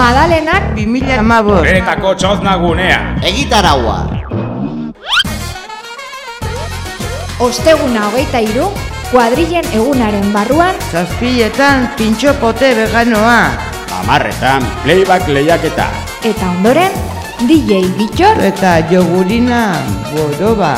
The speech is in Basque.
Madalenak 2015 Beretako txozna gunea. Egitaraua. Osteguna hogeita iru, kuadrillen egunaren barruan, Zazpiletan pintxo pote veganoa Amarretan, playback lehiaketa. eta ondoren, DJ Bitxor Eta jogurina boroba